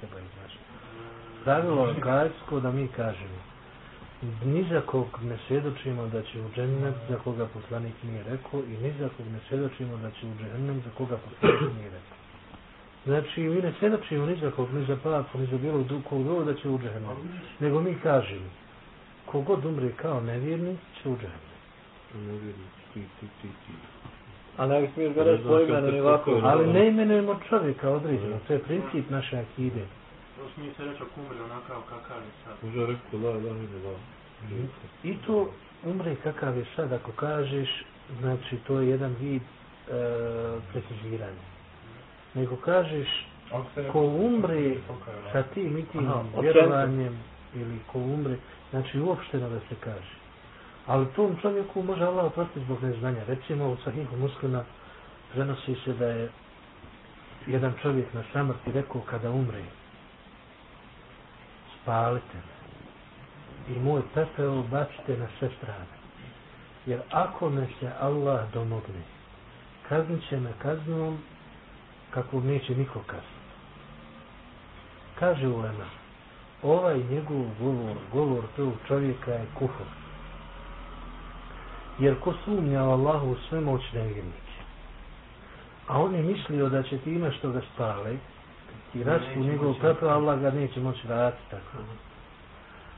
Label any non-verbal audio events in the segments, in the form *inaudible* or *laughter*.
znaš. Pravilo kajsko da mi kažemo, ni za kog ne svjedočimo da će u džennet za koga poslanik nije rekao i ni za kog ne svjedočimo da će u džennet za koga poslanik nije rekao. Znači, mi ne svjedočimo ni za kog, ni za papu, ni za bilo kog drugog da će u džennet. Nego mi kažemo, kogod umre kao nevjernik će u džennet. Nevjernik, ti, ti, ti, ti. A ne smiješ ga reći po imenu ni ovako. Ali ne imenujemo čovjeka određeno, to je princip naše akide. To smije se reći ako umre onakav kakav je sad. Može rekao la ilaha illallah. I to umre kakav je sad, ako kažeš, znači to je jedan vid e, preciziranja. Nego kažeš, ko umre sa tim i tim vjerovanjem, ili ko umre, znači uopšteno da se kaže. Ali tom čovjeku može Allah oprostiti zbog neznanja. Recimo u Sahihu muslima prenosi se da je jedan čovjek na samrti rekao kada umre, spalite me i moj pepeo bacite na sve strane. Jer ako me se Allah domogne, kaznit će me kaznom kako neće niko kazniti. Kaže Ulema, ovaj njegov govor, govor tog čovjeka je kufur. Jer ko sumnja u Allahu u sve moć nevjernik. A on je mislio da će time što ga spale i raspu njegov pepeo, Allah ga neće moći vratiti tako.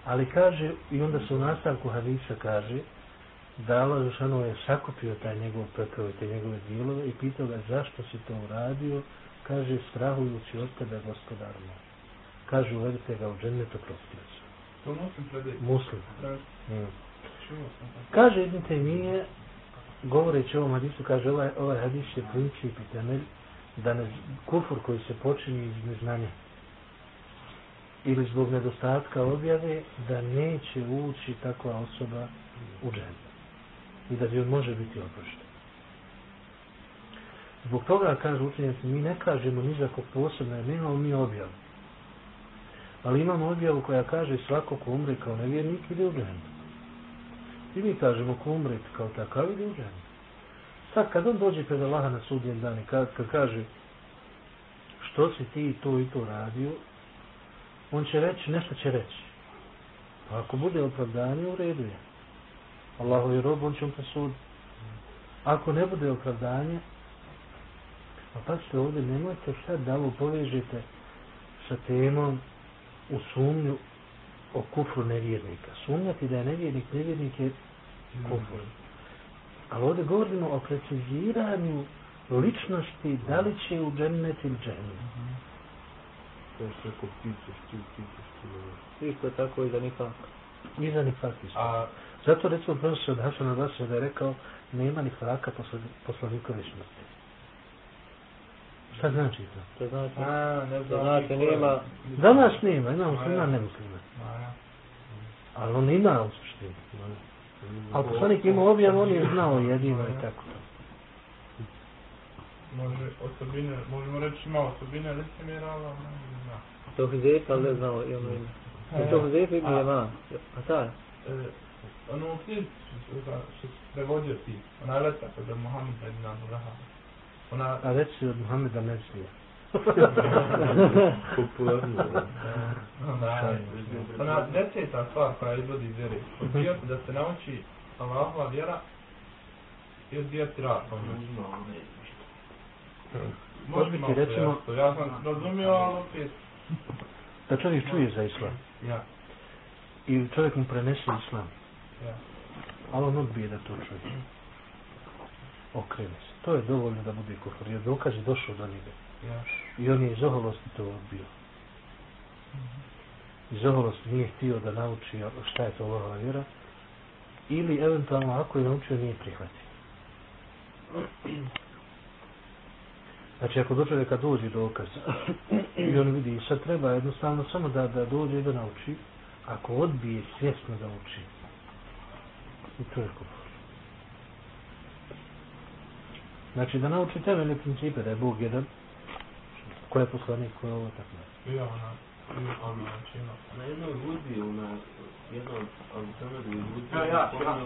Ali kaže, i onda se u nastavku hadisa kaže, da Allah Žešanu je sakupio taj njegov pepeo i te njegove dijelove i pitao ga zašto si to uradio, kaže strahujući od tebe gospodar moj. Kaže uvedite ga u džennetu prostio se. To muslim predati. Muslim. Da, Mm. Kaže Ibn Taymiye, govoreći o ovom hadisu, kaže ovaj, ovaj hadis je princip i temelj da ne, kufur koji se počini iz neznanja ili zbog nedostatka objave, da neće ući takva osoba u džennet. I da bi on može biti oprošten. Zbog toga, kaže učenjaci, mi ne kažemo ni za kog posebno, jer nemamo mi objavu. Ali imamo objavu koja kaže svako ko umre kao nevjernik ide u džennet. I mi kažemo ko umre kao takav ide u. Sad kad on dođe pred Allaha na sudnjem dan i kad, kad kaže što si ti to i to radio, on će reći, nešto će reći. A ako bude opravdanje, u redu je. Allahu je rob, on će mu presuditi. Ako ne bude opravdanje, a pa ste ovdje, nemojte sad da ovo povežete sa temom u sumnju o kufru nevjernika. Sumnjati da je nevjernik, nevjernik je kufur. Ali ovdje govorimo o preciziranju ličnosti, da li će u džennet ili džennet. To je sve ko ti. Isto tako i za nifak. I za nifak isto. A Zato recimo profesor od Hasana Basra da je rekao nema ni fraka posle, poslanikove smrti. Šta znači to? To znači, A, ne znam. znači nema, Danas nema, ima muslima, A, ja. ne muslima. Ali on ima u suštini. Ali poslanik ima objav, on je znao jedino i tako to. Može osobine, možemo reći ima osobine licemjera, ali on ne zna. to Huzefa, ali ne znao i ono ime. Je to Huzefa ibn a- Jeman? A taj? E, ono u knjizi što se prevodio ti, ona letak od Mohameda ibn Abdullaha. Ona, A reci od Muhameda Mersija. Popularno. ona, ona deseta stvar koja izvodi iz vjere. Odbijati da se nauči Allahova vjera i odbijati rad. Može malo recimo, ja sam razumio, ali opet, Da čovjek čuje za islam. ja, I čovjek mu prenese islam. ja. Ali on odbije da to čuje. Okrene se. To je dovoljno da bude kufr. Jer dokaz je došao do njega. I on je iz oholosti to odbio. Iz oholosti nije htio da nauči šta je to Allahova vjera. Ili eventualno ako je naučio nije prihvatio. Znači ako do čovjeka dođe dokaz i on vidi sad treba jednostavno samo da, da dođe i da nauči. Ako odbije svjesno da uči. I to je kufr. Znači da nauči temeljne principe da je Bog jedan, ko je poslanik, ko je ovo tako. Bio ona, ona, čino. Na jednoj hudbi, ona, jedna od Alexandrovih hudbi, Ja, ja, ja.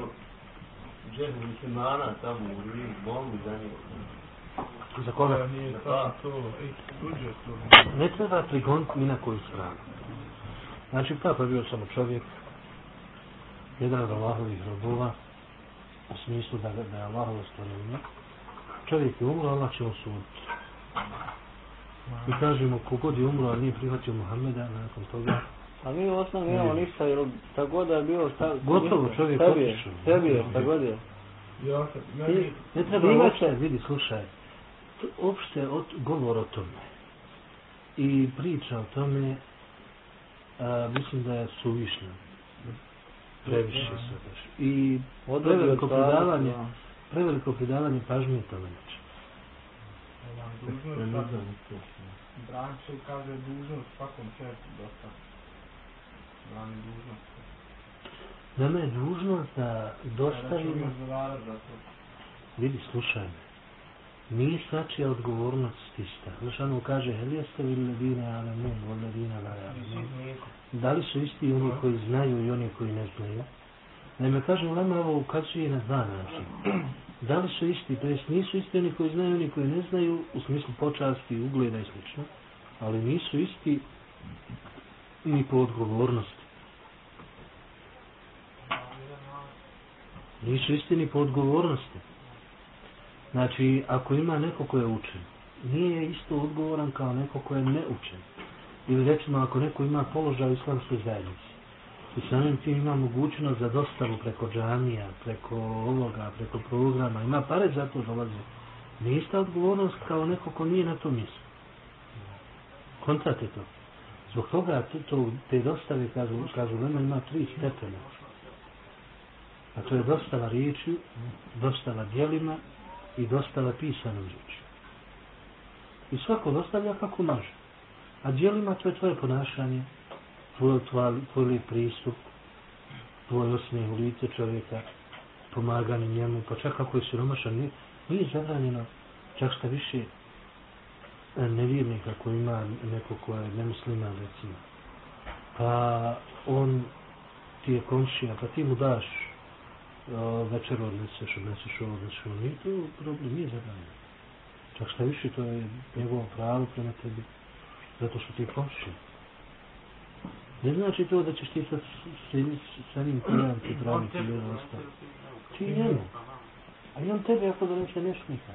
džehu muslimana tamo u Rimu, molbu za njega. Za koga? Nije samo to, ej, tuđe to. Ne treba prigoniti ni na koju stranu. Znači, papa je bio samo čovjek, jedan od Allahovih robova, u smislu da, da je Allahovo stvorenje. Čovjek je umro, Allah će osuditi. Mi kažemo, kogod je umro, a nije prihvatio Muhammeda, nakon toga, A mi u osnovi nemamo ništa, jer šta god je bilo, šta... Gotovo, čovjek Sebi je, otišao. Sebi je, šta god je. Ja Ti, ne treba uopšte, vidi, slušaj, to, uopšte od, govor o tome i priča o tome, a, mislim da je suvišno. Previše se. I preveliko da. preveliko pridavanje pažnje tome dužnost. Brančev kaže dužnost svakom čestu dosta. Brani dužnost. Nama je dužnost da dostavimo, vidi, slušaj me, nije svačija odgovornost ista. Znaš, ono kaže, hel jeste vi ledine, ale ledine, ale mun. Da li su isti oni koji znaju i oni koji ne znaju? Naime, kaže, Ulema ovo ukazuje na dva načina. Da li su isti, to jest nisu isti oni koji znaju oni koji ne znaju, u smislu počasti, ugleda i slično, ali nisu isti ni po odgovornosti. Nisu isti ni po odgovornosti. Znači, ako ima neko ko je učen, nije isto odgovoran kao neko ko je neučen. Ili recimo, ako neko ima položaj u islamskoj zajednici, i samim tim ima mogućnost za dostavu preko džamija, preko ovoga, preko programa, ima pare za to dolazi. Nije odgovornost kao neko ko nije na tom mjestu. Kontate to. Zbog toga to, to, te dostave, kažu, kažu Lema, ima tri stepena. A to je dostava riječi, dostava dijelima i dostava pisanom riječi. I svako dostavlja kako može. A dijelima to je tvoje ponašanje, tvoj, tvoj, tvoj pristup, tvoj osmijeh u lice čovjeka, pomaganje njemu, pa čak ako je siromašan, nije, nije zabranjeno, čak šta više e, nevjernika koji ima neko ko je nemusliman recimo, pa on ti je komšija, pa ti mu daš o, večer odneseš, odneseš ovo, odneseš ovo, nije to problem, nije zabranjeno. Čak šta više, to je njegovo pravo prema tebi, zato što ti je komšija. Ne znači to da ćeš ti sa, sa, sa njim kojom ti praviti ili ono ostalo. Ti njemu. A i on tebi ako donese nešto nikad.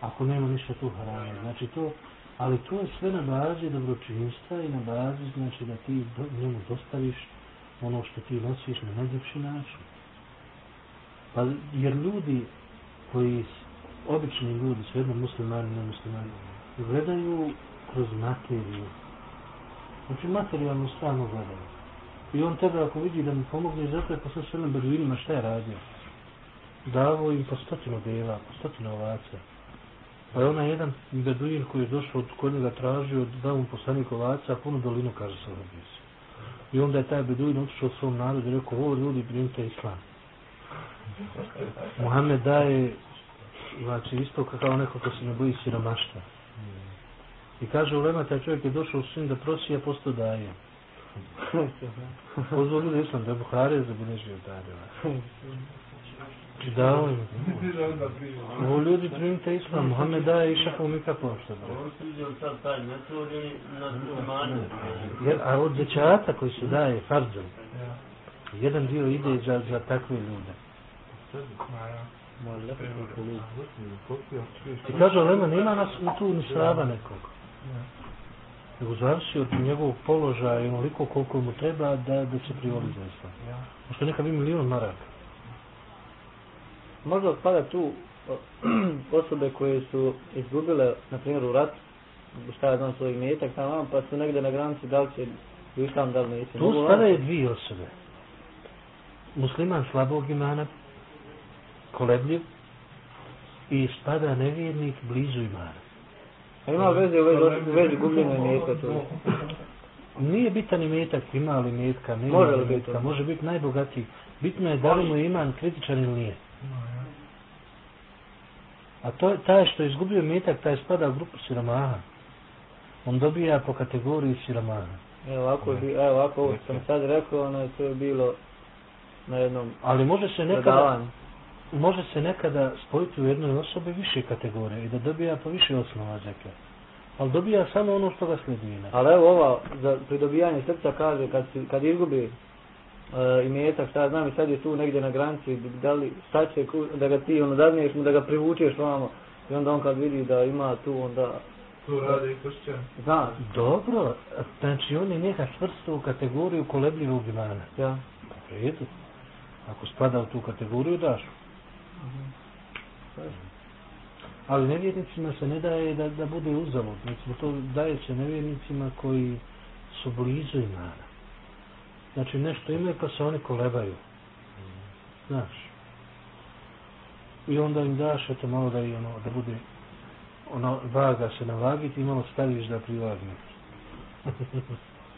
Ako nema ništa tu harama. Znači to, ali to je sve na bazi dobročinstva i na bazi znači da ti njemu dostaviš ono što ti nosiš na najljepši način. Pa jer ljudi koji, obični ljudi, svejedno muslimani, ne muslimani, gledaju kroz materiju. Znači materijalnu stranu gledaju. I on tebe ako vidi da mu pomogne, zato je posle sve beduinima šta je radio? Davo im po stotinu dela, po stotinu ovaca. Pa je onaj jedan beduin koji je došao od kod njega tražio, dao mu poslanik ovaca, a punu dolinu kaže se robio se. I onda je taj beduin otišao svom narodu i rekao, ovo ljudi primite islam. Muhammed daje, znači isto kao neko ko se ne boji siromaštva. I kaže, ulema, taj čovjek je došao u sin da prosi, a posto daje. *laughs* Pozvao ljudi islam, da je Buhari zabilježio daje. I dao im. Ovo ljudi primite islam, Muhammed daje i šakom i kako što taj muslimane. Jer, a od zećata koji se daje farzom, jedan dio ide za, za takve ljude. I kaže, Lema, nema nas tu ni slava nekog. Nego zavisi od njegovog položaja i onoliko koliko mu treba da, da se privoli za islam. Možda neka bi milion maraka. Možda spada tu *clears throat* osobe koje su izgubile, na primjer, u ratu, šta ja znam svoj metak tamo, pa su negdje na granici da li će u islam, da li neće. Tu Mogu spadaju lako. dvije osobe. Musliman slabog imana, kolebljiv, i spada nevjernik blizu imana. A ima veze u vezi, u vezi gubljenja meta tu. Nije bitan i metak, ima li metka, nema Može li li biti metka, to? može biti najbogatiji. Bitno je da li mu je iman kritičan ili nije. A to je taj što je izgubio metak, taj spada u grupu siromaha. On dobija po kategoriji siromaha. Evo ovako, je bi- evo ovako ovo sam sad rekao, ono, to je bilo na jednom Ali može se nekada. Može se nekada spojiti u jednoj osobi više kategorije i da dobija po više osnova zekat. Ali dobija samo ono što ga sledine. Ali evo ova, za pridobijanje srca kaže, kad, si, kad izgubi uh, imetak, šta ja znam, i sad je tu negdje na granici, da li, šta će, ku- da ga ti ono dadneš mu, da ga privučeš vamo, i onda on kad vidi da ima tu, onda, Tu rade i kršćani. zna, Dobro, znači on je njega svrstao u kategoriju kolebljivog imana. ja. Redu. Ako spada u tu kategoriju, daš. Ali nevjernicima se ne daje da, da bude uzalud. Znači, to daje se nevjernicima koji su blizu imana. Znači, nešto imaju pa se oni kolebaju. Znaš. I onda im daš, eto, malo da, i ono, da bude ono, vaga se na vagi, ti malo staviš da privagneš. *laughs*